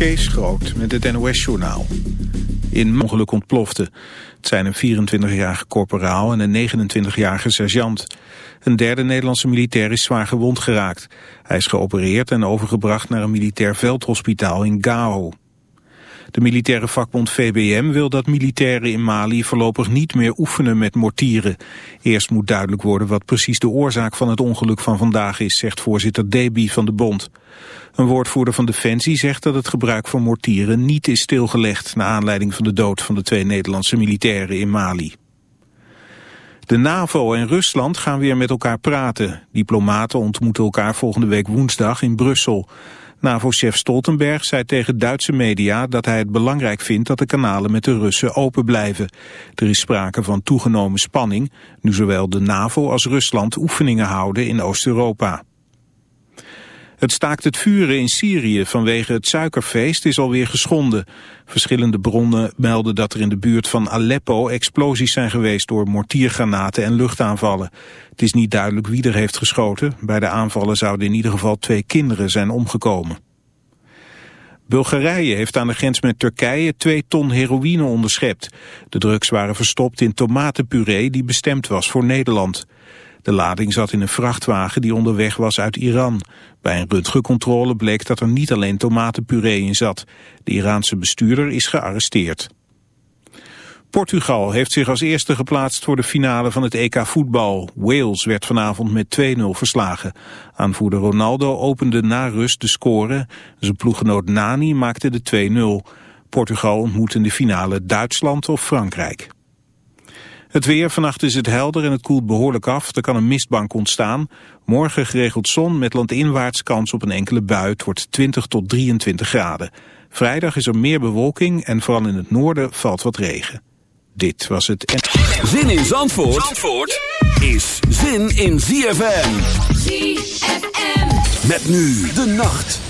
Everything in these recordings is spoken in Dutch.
Kees Groot met het NOS-journaal. In ongeluk ontplofte. Het zijn een 24-jarige corporaal en een 29-jarige sergeant. Een derde Nederlandse militair is zwaar gewond geraakt. Hij is geopereerd en overgebracht naar een militair veldhospitaal in Gao. De militaire vakbond VBM wil dat militairen in Mali voorlopig niet meer oefenen met mortieren. Eerst moet duidelijk worden wat precies de oorzaak van het ongeluk van vandaag is, zegt voorzitter Deby van de bond. Een woordvoerder van Defensie zegt dat het gebruik van mortieren niet is stilgelegd... na aanleiding van de dood van de twee Nederlandse militairen in Mali. De NAVO en Rusland gaan weer met elkaar praten. Diplomaten ontmoeten elkaar volgende week woensdag in Brussel. NAVO-chef Stoltenberg zei tegen Duitse media dat hij het belangrijk vindt dat de kanalen met de Russen open blijven. Er is sprake van toegenomen spanning, nu zowel de NAVO als Rusland oefeningen houden in Oost-Europa. Het staakt het vuren in Syrië vanwege het suikerfeest is alweer geschonden. Verschillende bronnen melden dat er in de buurt van Aleppo explosies zijn geweest door mortiergranaten en luchtaanvallen. Het is niet duidelijk wie er heeft geschoten. Bij de aanvallen zouden in ieder geval twee kinderen zijn omgekomen. Bulgarije heeft aan de grens met Turkije twee ton heroïne onderschept. De drugs waren verstopt in tomatenpuree die bestemd was voor Nederland. De lading zat in een vrachtwagen die onderweg was uit Iran. Bij een röntgencontrole bleek dat er niet alleen tomatenpuree in zat. De Iraanse bestuurder is gearresteerd. Portugal heeft zich als eerste geplaatst voor de finale van het EK voetbal. Wales werd vanavond met 2-0 verslagen. Aanvoerder Ronaldo opende na rust de score. Zijn ploeggenoot Nani maakte de 2-0. Portugal ontmoet in de finale Duitsland of Frankrijk. Het weer, vannacht is het helder en het koelt behoorlijk af. Er kan een mistbank ontstaan. Morgen geregeld zon met landinwaarts kans op een enkele bui. Het wordt 20 tot 23 graden. Vrijdag is er meer bewolking en vooral in het noorden valt wat regen. Dit was het... Zin in Zandvoort, Zandvoort is zin in ZFM. ZFM. Met nu de nacht.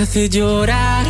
Te hace llorar.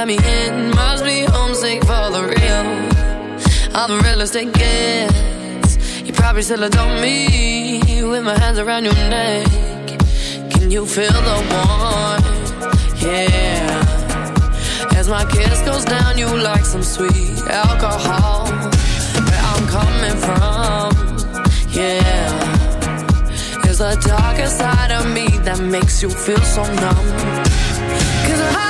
let me in. Must be homesick for the real. All the real estate gets. You probably still adore me with my hands around your neck. Can you feel the warmth? Yeah. As my kiss goes down, you like some sweet alcohol. Where I'm coming from? Yeah the darker side of me that makes you feel so numb. Cause I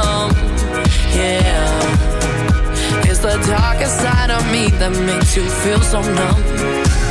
that makes you feel so numb.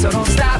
so don't stop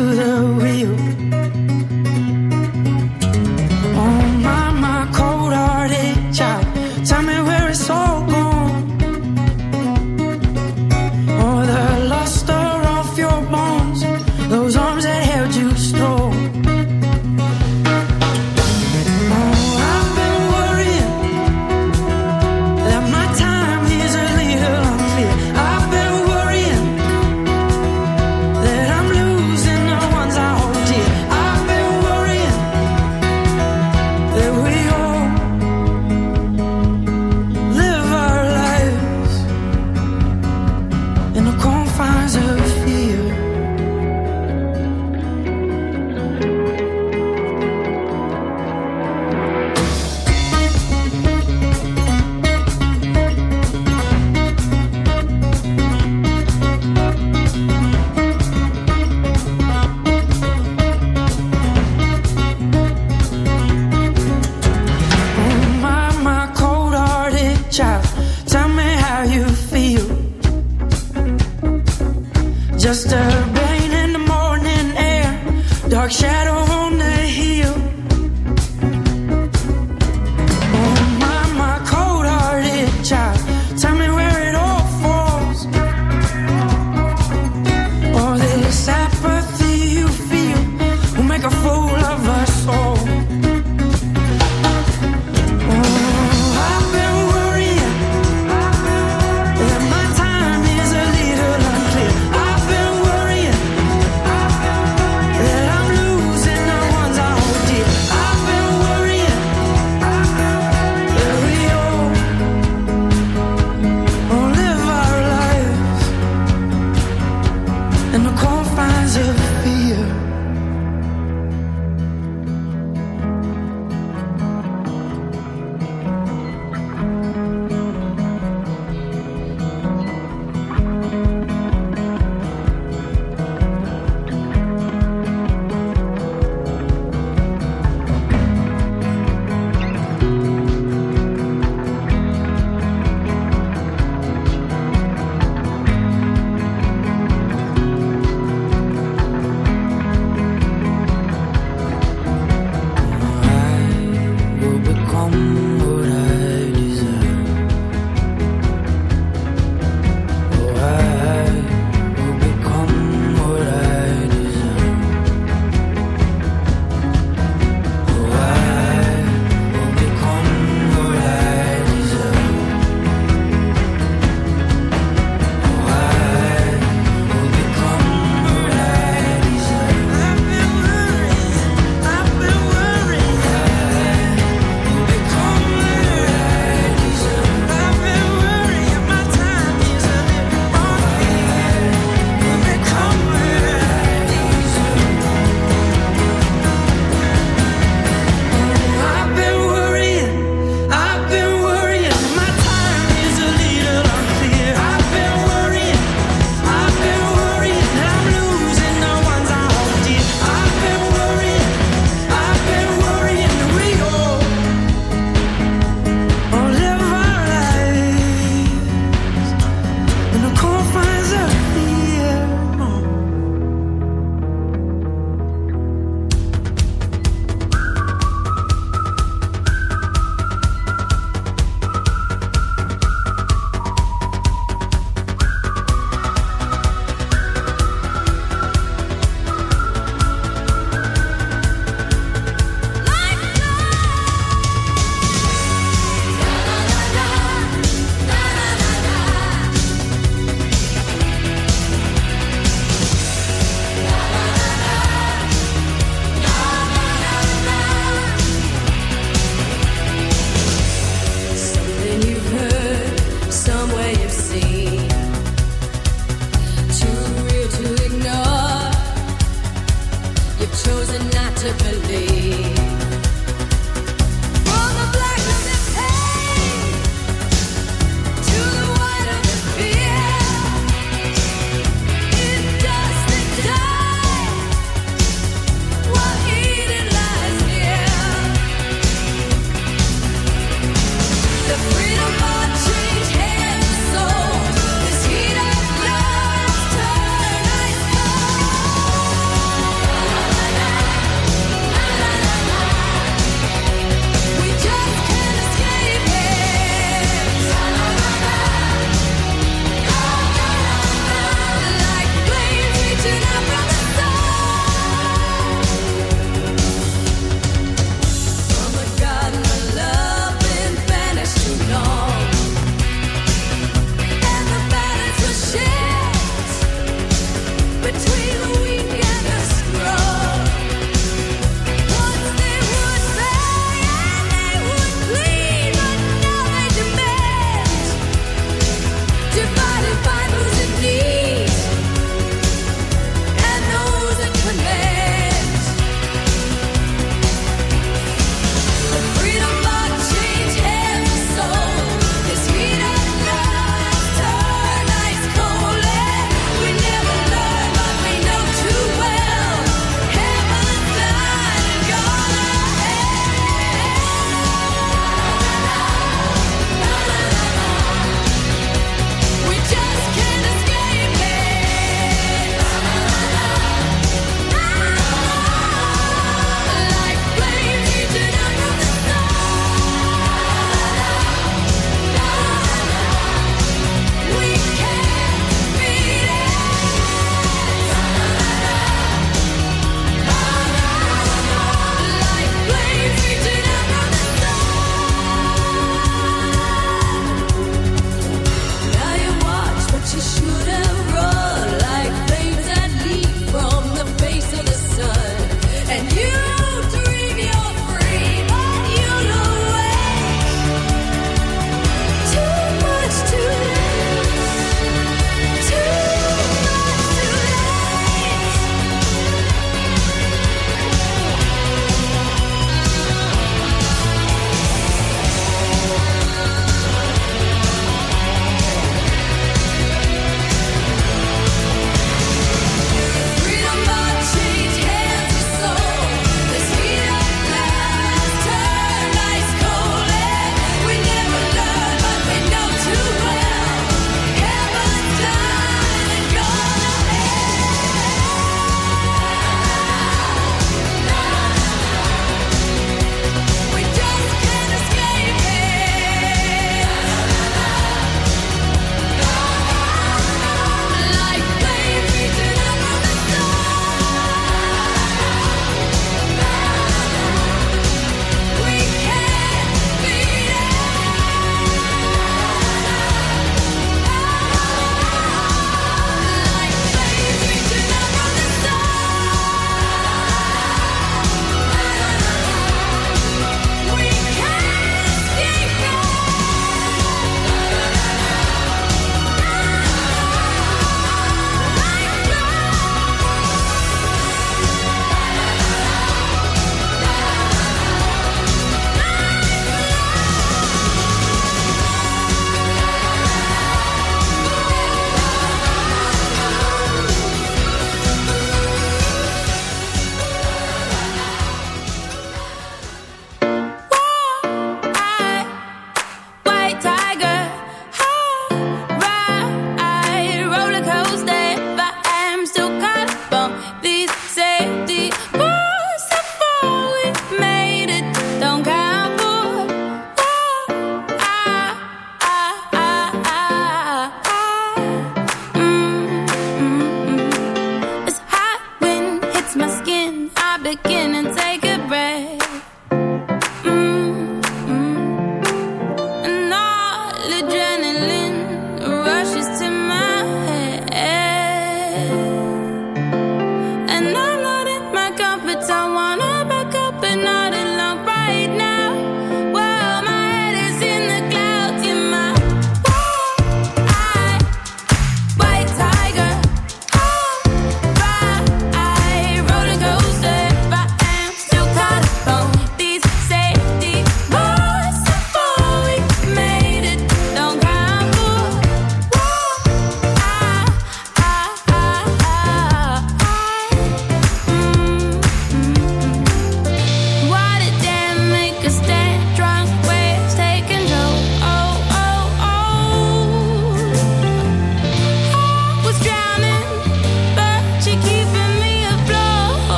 to the wind.